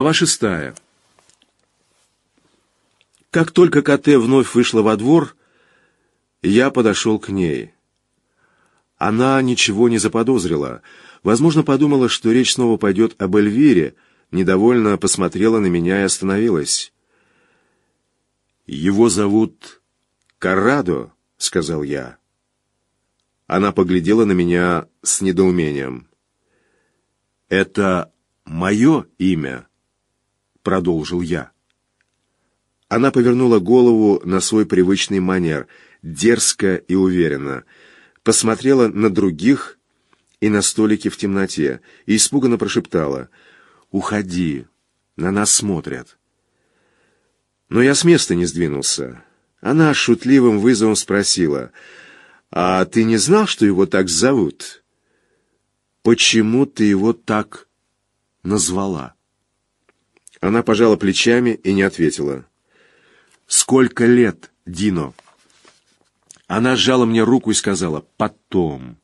Глава шестая. Как только КТ вновь вышла во двор, я подошел к ней. Она ничего не заподозрила. Возможно, подумала, что речь снова пойдет об Эльвире, недовольно посмотрела на меня и остановилась. «Его зовут Каррадо», — сказал я. Она поглядела на меня с недоумением. «Это мое имя?» Продолжил я. Она повернула голову на свой привычный манер, дерзко и уверенно, посмотрела на других и на столики в темноте и испуганно прошептала «Уходи, на нас смотрят». Но я с места не сдвинулся. Она шутливым вызовом спросила «А ты не знал, что его так зовут?» «Почему ты его так назвала?» Она пожала плечами и не ответила. «Сколько лет, Дино?» Она сжала мне руку и сказала «Потом.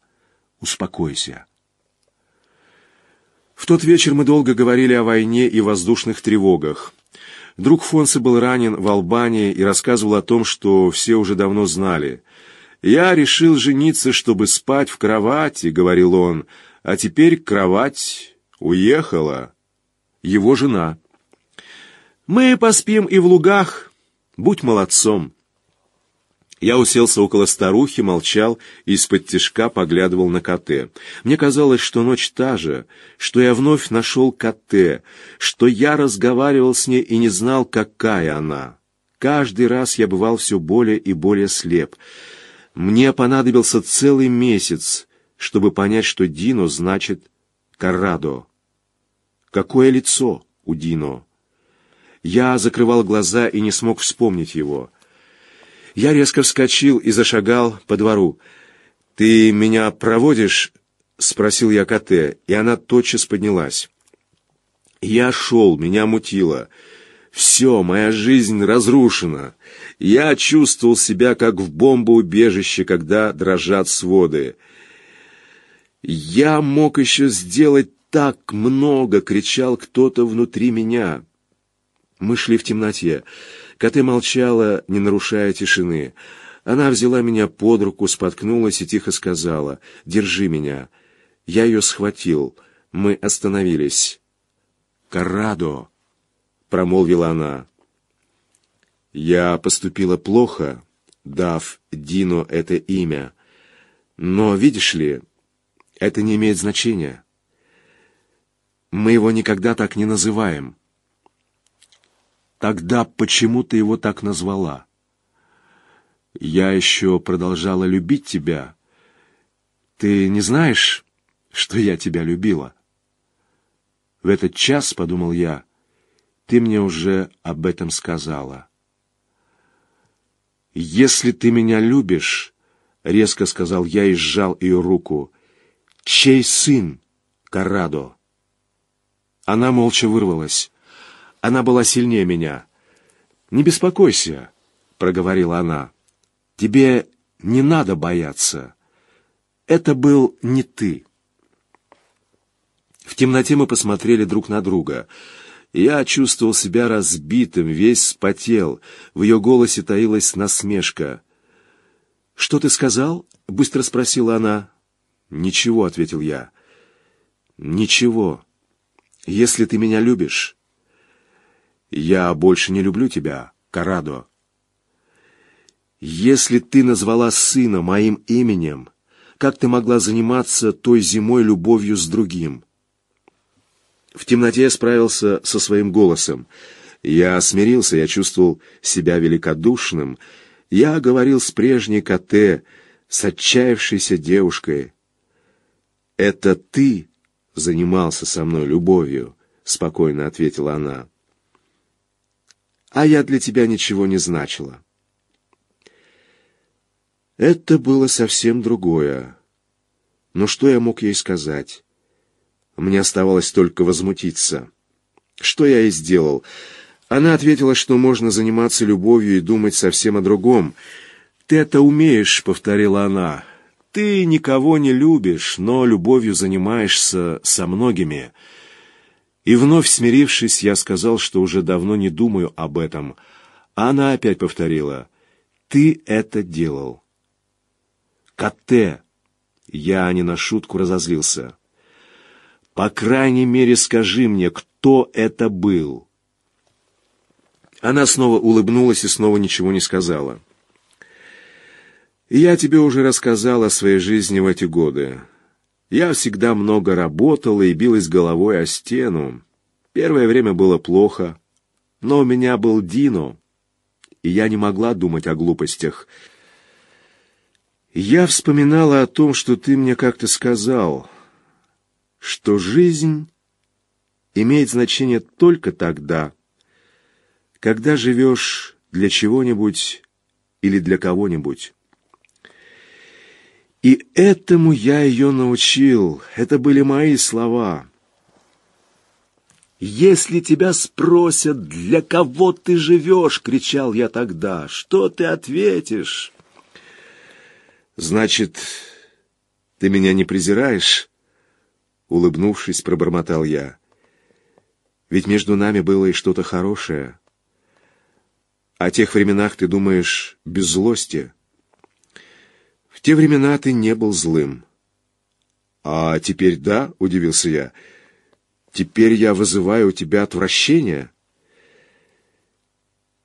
Успокойся». В тот вечер мы долго говорили о войне и воздушных тревогах. Друг Фонсе был ранен в Албании и рассказывал о том, что все уже давно знали. «Я решил жениться, чтобы спать в кровати», — говорил он, — «а теперь кровать уехала». Его жена. Мы поспим и в лугах. Будь молодцом. Я уселся около старухи, молчал и из-под тишка поглядывал на коте. Мне казалось, что ночь та же, что я вновь нашел коте, что я разговаривал с ней и не знал, какая она. Каждый раз я бывал все более и более слеп. Мне понадобился целый месяц, чтобы понять, что Дино значит «Каррадо». Какое лицо у Дино? Я закрывал глаза и не смог вспомнить его. Я резко вскочил и зашагал по двору. «Ты меня проводишь?» — спросил я Коте, и она тотчас поднялась. Я шел, меня мутило. Все, моя жизнь разрушена. Я чувствовал себя, как в бомбоубежище, когда дрожат своды. «Я мог еще сделать так много!» — кричал кто-то внутри меня. Мы шли в темноте. Коты молчала, не нарушая тишины. Она взяла меня под руку, споткнулась и тихо сказала «Держи меня». Я ее схватил. Мы остановились. «Каррадо!» — промолвила она. Я поступила плохо, дав Дино это имя. Но, видишь ли, это не имеет значения. Мы его никогда так не называем. Тогда почему ты его так назвала? Я еще продолжала любить тебя. Ты не знаешь, что я тебя любила? В этот час, подумал я, ты мне уже об этом сказала. Если ты меня любишь, резко сказал я и сжал ее руку, чей сын, Карадо? Она молча вырвалась. Она была сильнее меня. «Не беспокойся», — проговорила она. «Тебе не надо бояться. Это был не ты». В темноте мы посмотрели друг на друга. Я чувствовал себя разбитым, весь спотел. В ее голосе таилась насмешка. «Что ты сказал?» — быстро спросила она. «Ничего», — ответил я. «Ничего. Если ты меня любишь, «Я больше не люблю тебя, Карадо. Если ты назвала сына моим именем, как ты могла заниматься той зимой любовью с другим?» В темноте я справился со своим голосом. Я смирился, я чувствовал себя великодушным. Я говорил с прежней Кате, с отчаявшейся девушкой. «Это ты занимался со мной любовью», — спокойно ответила она а я для тебя ничего не значила. Это было совсем другое. Но что я мог ей сказать? Мне оставалось только возмутиться. Что я и сделал. Она ответила, что можно заниматься любовью и думать совсем о другом. «Ты это умеешь», — повторила она. «Ты никого не любишь, но любовью занимаешься со многими». И вновь смирившись, я сказал, что уже давно не думаю об этом. А она опять повторила. «Ты это делал». «Катте!» Я не на шутку разозлился. «По крайней мере, скажи мне, кто это был?» Она снова улыбнулась и снова ничего не сказала. «Я тебе уже рассказал о своей жизни в эти годы. Я всегда много работала и билась головой о стену. Первое время было плохо, но у меня был Дино, и я не могла думать о глупостях. Я вспоминала о том, что ты мне как-то сказал, что жизнь имеет значение только тогда, когда живешь для чего-нибудь или для кого-нибудь. И этому я ее научил. Это были мои слова. «Если тебя спросят, для кого ты живешь?» — кричал я тогда. «Что ты ответишь?» «Значит, ты меня не презираешь?» Улыбнувшись, пробормотал я. «Ведь между нами было и что-то хорошее. О тех временах ты думаешь без злости?» В те времена ты не был злым. А теперь да, удивился я. Теперь я вызываю у тебя отвращение.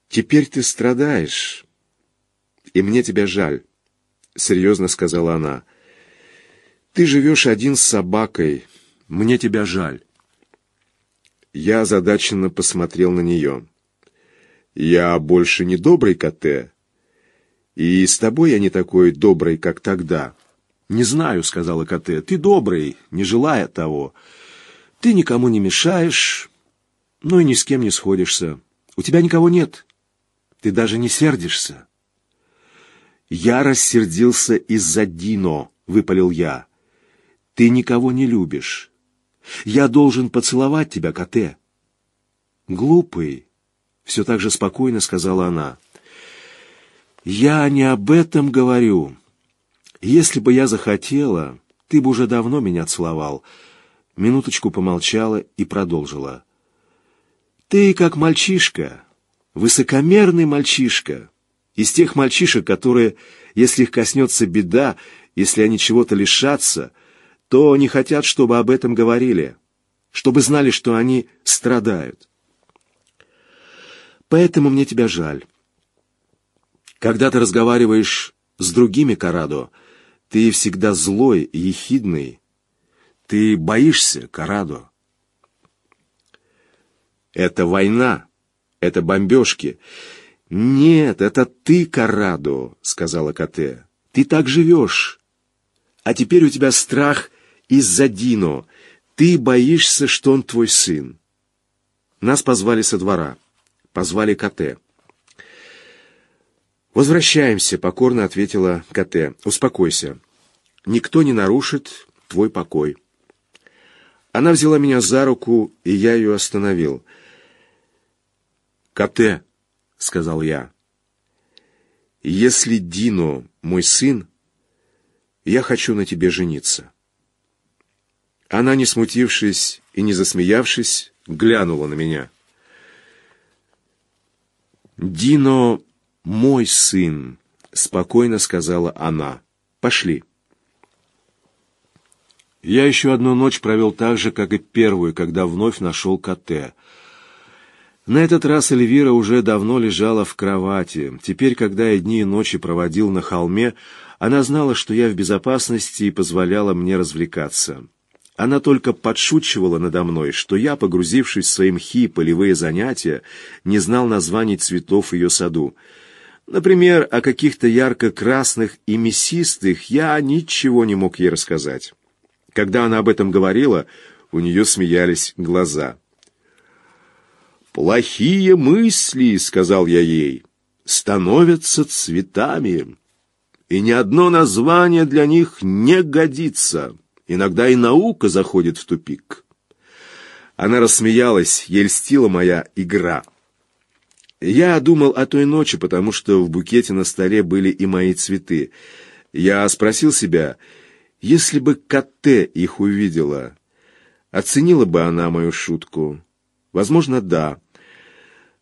Теперь ты страдаешь, и мне тебя жаль, серьезно сказала она. Ты живешь один с собакой, мне тебя жаль. Я озадаченно посмотрел на нее. «Я больше не добрый коте. И с тобой я не такой добрый, как тогда. Не знаю, сказала Коте. Ты добрый, не желая того. Ты никому не мешаешь, но и ни с кем не сходишься. У тебя никого нет. Ты даже не сердишься. Я рассердился из-за Дино, выпалил я. Ты никого не любишь. Я должен поцеловать тебя, Коте. Глупый, все так же спокойно сказала она. «Я не об этом говорю. Если бы я захотела, ты бы уже давно меня целовал». Минуточку помолчала и продолжила. «Ты как мальчишка, высокомерный мальчишка, из тех мальчишек, которые, если их коснется беда, если они чего-то лишатся, то не хотят, чтобы об этом говорили, чтобы знали, что они страдают. Поэтому мне тебя жаль». Когда ты разговариваешь с другими Карадо, ты всегда злой и ехидный. Ты боишься, Карадо. Это война, это бомбежки. Нет, это ты, Карадо, сказала Кате. Ты так живешь. А теперь у тебя страх из-за Дино. Ты боишься, что он твой сын. Нас позвали со двора. Позвали Кате. «Возвращаемся», — покорно ответила Кате. «Успокойся. Никто не нарушит твой покой». Она взяла меня за руку, и я ее остановил. «Кате», — сказал я, — «если Дино мой сын, я хочу на тебе жениться». Она, не смутившись и не засмеявшись, глянула на меня. «Дино «Мой сын», — спокойно сказала она. «Пошли». Я еще одну ночь провел так же, как и первую, когда вновь нашел Коте. На этот раз Эльвира уже давно лежала в кровати. Теперь, когда я дни и ночи проводил на холме, она знала, что я в безопасности и позволяла мне развлекаться. Она только подшучивала надо мной, что я, погрузившись в свои мхи и полевые занятия, не знал названий цветов ее саду. Например, о каких-то ярко-красных и мясистых я ничего не мог ей рассказать. Когда она об этом говорила, у нее смеялись глаза. «Плохие мысли, — сказал я ей, — становятся цветами, и ни одно название для них не годится. Иногда и наука заходит в тупик». Она рассмеялась, ей льстила моя игра — я думал о той ночи, потому что в букете на столе были и мои цветы. Я спросил себя, если бы Катте их увидела, Оценила бы она мою шутку? Возможно, да.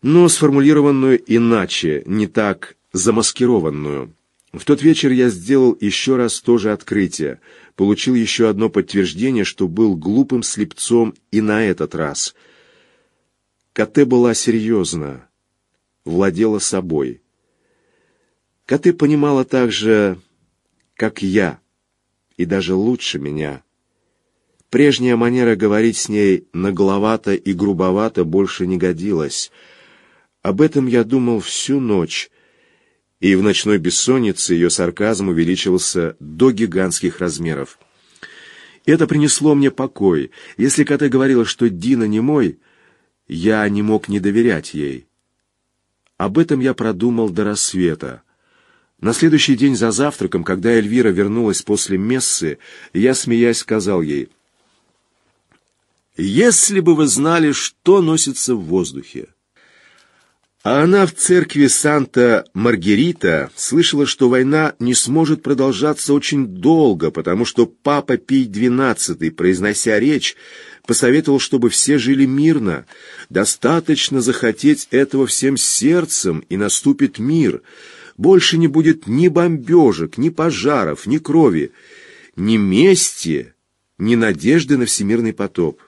Но сформулированную иначе, не так замаскированную. В тот вечер я сделал еще раз то же открытие, получил еще одно подтверждение, что был глупым слепцом и на этот раз. Кате была серьезна, владела собой. Кате понимала так же, как я, и даже лучше меня. Прежняя манера говорить с ней нагловато и грубовато больше не годилась. Об этом я думал всю ночь, и в ночной бессоннице ее сарказм увеличился до гигантских размеров. Это принесло мне покой. Если Катя говорила, что Дина не мой, я не мог не доверять ей. Об этом я продумал до рассвета. На следующий день за завтраком, когда Эльвира вернулась после мессы, я, смеясь, сказал ей, «Если бы вы знали, что носится в воздухе!» А она в церкви Санта-Маргерита слышала, что война не сможет продолжаться очень долго, потому что папа Пий XII, произнося речь, посоветовал, чтобы все жили мирно. Достаточно захотеть этого всем сердцем, и наступит мир. Больше не будет ни бомбежек, ни пожаров, ни крови, ни мести, ни надежды на всемирный потоп.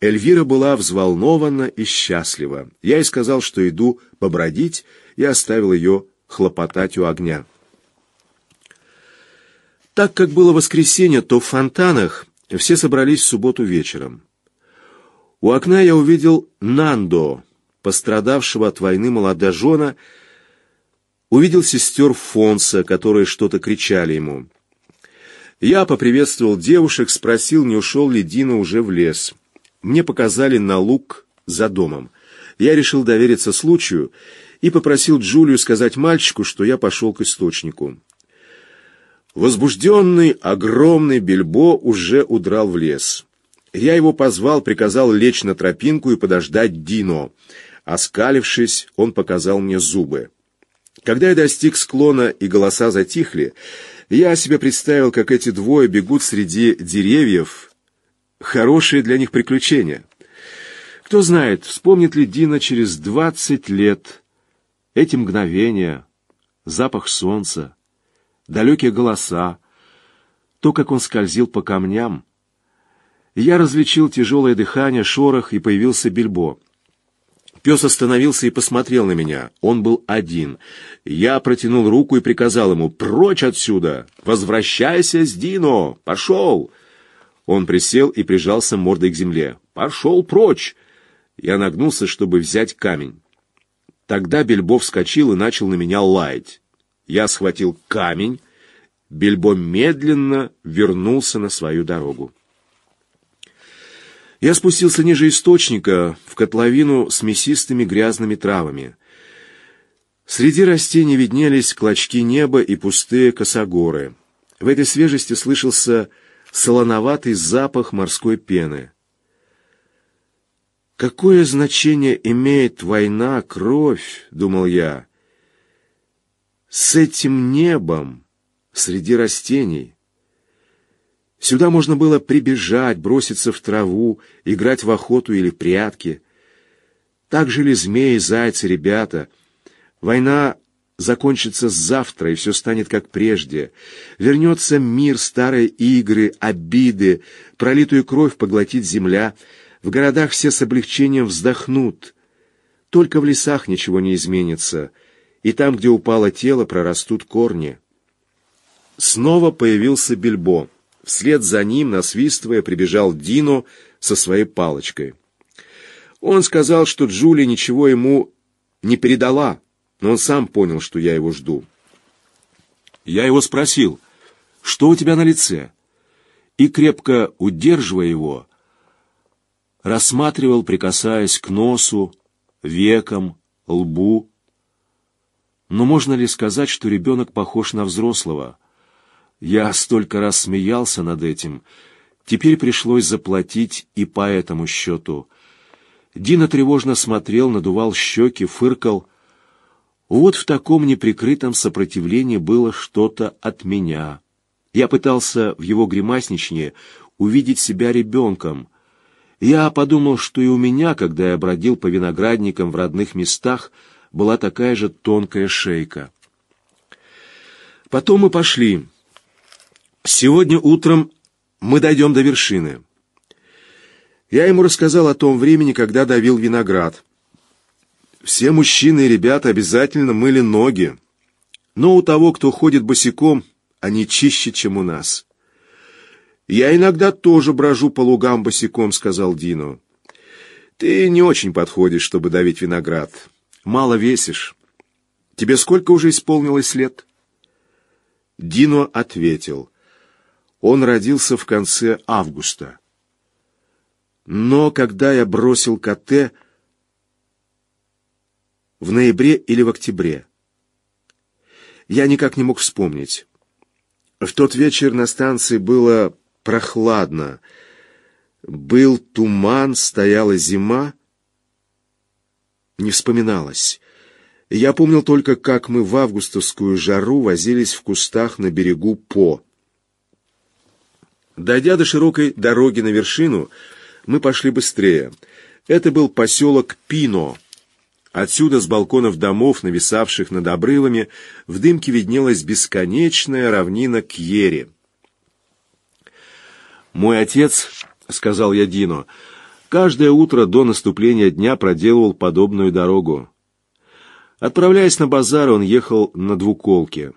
Эльвира была взволнована и счастлива. Я ей сказал, что иду побродить, и оставил ее хлопотать у огня. Так как было воскресенье, то в фонтанах все собрались в субботу вечером. У окна я увидел Нандо, пострадавшего от войны молодожена, увидел сестер Фонса, которые что-то кричали ему. Я поприветствовал девушек, спросил, не ушел ли Дина уже в лес. Мне показали на луг за домом. Я решил довериться случаю и попросил Джулию сказать мальчику, что я пошел к источнику. Возбужденный, огромный Бельбо уже удрал в лес. Я его позвал, приказал лечь на тропинку и подождать Дино. Оскалившись, он показал мне зубы. Когда я достиг склона и голоса затихли, я себе представил, как эти двое бегут среди деревьев, хорошее для них приключение. Кто знает, вспомнит ли Дина через двадцать лет эти мгновения, запах солнца, далекие голоса, то, как он скользил по камням. Я различил тяжелое дыхание, шорох, и появился Бильбо. Пес остановился и посмотрел на меня. Он был один. Я протянул руку и приказал ему «Прочь отсюда! Возвращайся с Дино! Пошел!» Он присел и прижался мордой к земле. «Пошел прочь!» Я нагнулся, чтобы взять камень. Тогда Бельбо вскочил и начал на меня лаять. Я схватил камень. Бельбо медленно вернулся на свою дорогу. Я спустился ниже источника, в котловину с мясистыми грязными травами. Среди растений виднелись клочки неба и пустые косогоры. В этой свежести слышался солоноватый запах морской пены. «Какое значение имеет война, кровь?» — думал я. «С этим небом среди растений». Сюда можно было прибежать, броситься в траву, играть в охоту или прятки. Так жили змеи, зайцы, ребята. Война закончится завтра, и все станет как прежде. Вернется мир, старые игры, обиды, пролитую кровь поглотит земля. В городах все с облегчением вздохнут. Только в лесах ничего не изменится, и там, где упало тело, прорастут корни. Снова появился Бильбо. Вслед за ним, насвистывая, прибежал Дино со своей палочкой. Он сказал, что Джули ничего ему не передала, но он сам понял, что я его жду. Я его спросил, что у тебя на лице? И, крепко удерживая его, рассматривал, прикасаясь к носу, векам, лбу. Но можно ли сказать, что ребенок похож на взрослого? Я столько раз смеялся над этим. Теперь пришлось заплатить и по этому счету. Дина тревожно смотрел, надувал щеки, фыркал — вот в таком неприкрытом сопротивлении было что-то от меня. Я пытался в его гримасничне увидеть себя ребенком, Я подумал, что и у меня, когда я бродил по виноградникам в родных местах, была такая же тонкая шейка. Потом мы пошли. Сегодня утром мы дойдем до вершины. Я ему рассказал о том времени, когда давил виноград. Все мужчины и ребята обязательно мыли ноги. Но у того, кто ходит босиком, они чище, чем у нас. «Я иногда тоже брожу по лугам босиком», — сказал Дино. «Ты не очень подходишь, чтобы давить виноград. Мало весишь. Тебе сколько уже исполнилось лет?» Дино ответил. Он родился в конце августа. Но когда я бросил КТ в ноябре или в октябре, я никак не мог вспомнить. В тот вечер на станции было прохладно. Был туман, стояла зима. Не вспоминалось. Я помнил только, как мы в августовскую жару возились в кустах на берегу По. Дойдя до широкой дороги на вершину, мы пошли быстрее. Это был поселок Пино. Отсюда, с балконов домов, нависавших над обрывами, в дымке виднелась бесконечная равнина Кьери. «Мой отец, — сказал я Дино, — каждое утро до наступления дня проделывал подобную дорогу. Отправляясь на базар, он ехал на двуколке.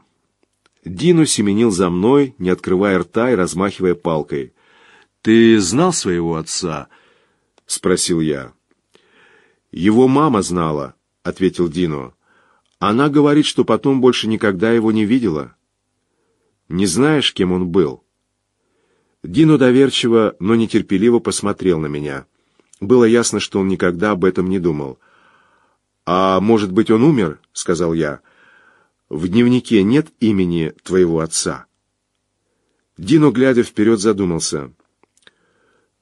Дину семенил за мной, не открывая рта и размахивая палкой. «Ты знал своего отца?» — спросил я. «Его мама знала», — ответил Дино. «Она говорит, что потом больше никогда его не видела». «Не знаешь, кем он был?» Дино доверчиво, но нетерпеливо посмотрел на меня. Было ясно, что он никогда об этом не думал. «А может быть, он умер?» — сказал я. «В дневнике нет имени твоего отца». Дино, глядя вперед, задумался.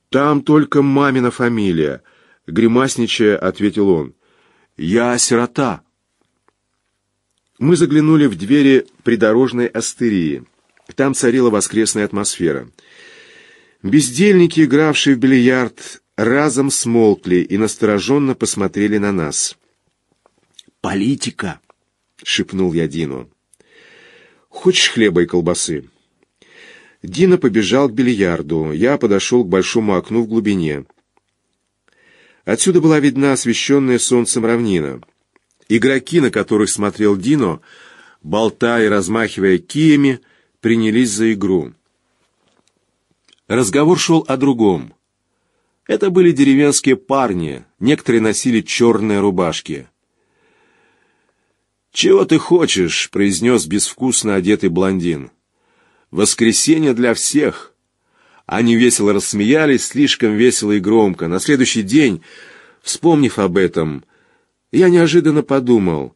«Там только мамина фамилия», — гримасничая, ответил он. «Я сирота». Мы заглянули в двери придорожной астерии. Там царила воскресная атмосфера. Бездельники, игравшие в бильярд, разом смолкли и настороженно посмотрели на нас. «Политика!» — шепнул я Дину. «Хочешь хлеба и колбасы?» Дина побежал к бильярду. Я подошел к большому окну в глубине. Отсюда была видна освещенная солнцем равнина. Игроки, на которых смотрел Дино, болтая и размахивая киями, принялись за игру. Разговор шел о другом. Это были деревенские парни, некоторые носили черные рубашки. «Чего ты хочешь?» — произнес безвкусно одетый блондин. «Воскресенье для всех!» Они весело рассмеялись, слишком весело и громко. На следующий день, вспомнив об этом, я неожиданно подумал,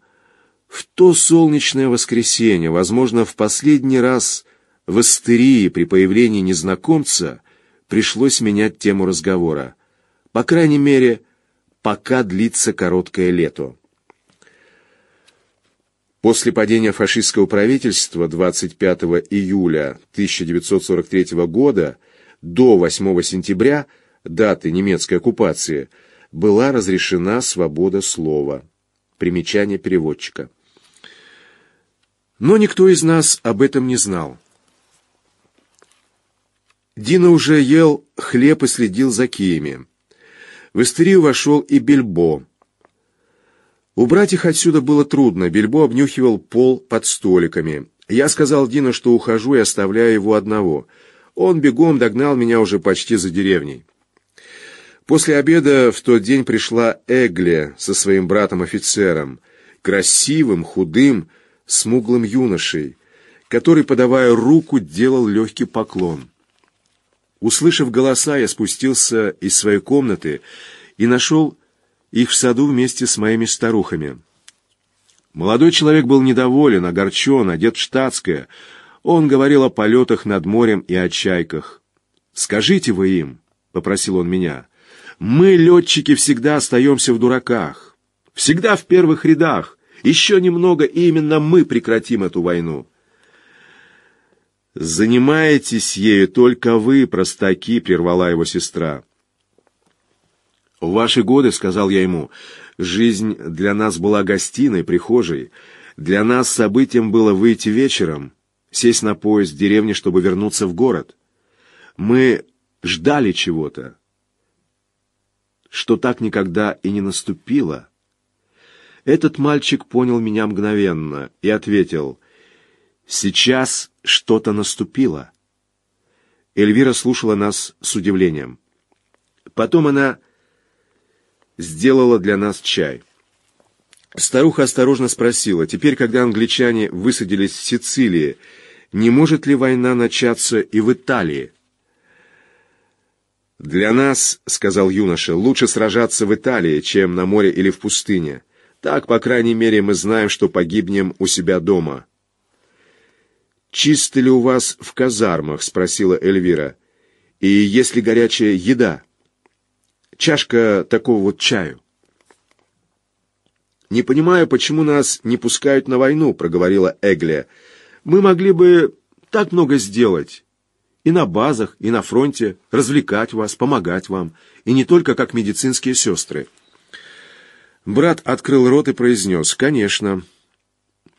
в то солнечное воскресенье, возможно, в последний раз в астерии при появлении незнакомца пришлось менять тему разговора. По крайней мере, пока длится короткое лето. После падения фашистского правительства 25 июля 1943 года до 8 сентября, даты немецкой оккупации, была разрешена свобода слова. Примечание переводчика. Но никто из нас об этом не знал. Дина уже ел хлеб и следил за киями. В истерию вошел и Бельбо. Убрать их отсюда было трудно, Бельбо обнюхивал пол под столиками. Я сказал Дину, что ухожу и оставляю его одного. Он бегом догнал меня уже почти за деревней. После обеда в тот день пришла Эгле со своим братом-офицером, красивым, худым, смуглым юношей, который, подавая руку, делал легкий поклон. Услышав голоса, я спустился из своей комнаты и нашел их в саду вместе с моими старухами. Молодой человек был недоволен, огорчен, одет в штатское. Он говорил о полетах над морем и о чайках. «Скажите вы им», — попросил он меня, — «мы, летчики, всегда остаемся в дураках, всегда в первых рядах. Еще немного, и именно мы прекратим эту войну». «Занимаетесь ею только вы, простаки», — прервала его сестра. «В ваши годы, — сказал я ему, — жизнь для нас была гостиной, прихожей. Для нас событием было выйти вечером, сесть на поезд в деревне, чтобы вернуться в город. Мы ждали чего-то, что так никогда и не наступило. Этот мальчик понял меня мгновенно и ответил, «Сейчас что-то наступило». Эльвира слушала нас с удивлением. Потом она сделала для нас чай. Старуха осторожно спросила, теперь, когда англичане высадились в Сицилии, не может ли война начаться и в Италии? «Для нас, — сказал юноша, — лучше сражаться в Италии, чем на море или в пустыне. Так, по крайней мере, мы знаем, что погибнем у себя дома». «Чисто ли у вас в казармах?» — спросила Эльвира. «И есть ли горячая еда? Чашка такого вот чаю». «Не понимаю, почему нас не пускают на войну», — проговорила Эгля. «Мы могли бы так много сделать. И на базах, и на фронте, развлекать вас, помогать вам. И не только как медицинские сестры». Брат открыл рот и произнес «Конечно».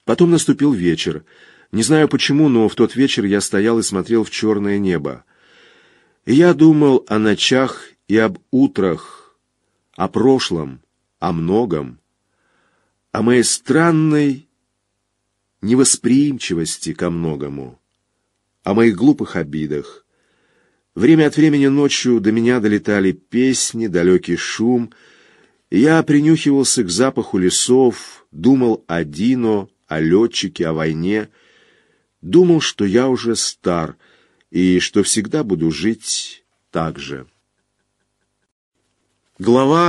Потом наступил вечер. Не знаю почему, но в тот вечер я стоял и смотрел в черное небо. И я думал о ночах и об утрах, о прошлом, о многом о моей странной невосприимчивости ко многому, о моих глупых обидах. Время от времени ночью до меня долетали песни, далекий шум, я принюхивался к запаху лесов, думал о Дино, о летчике, о войне, думал, что я уже стар и что всегда буду жить так же. Глава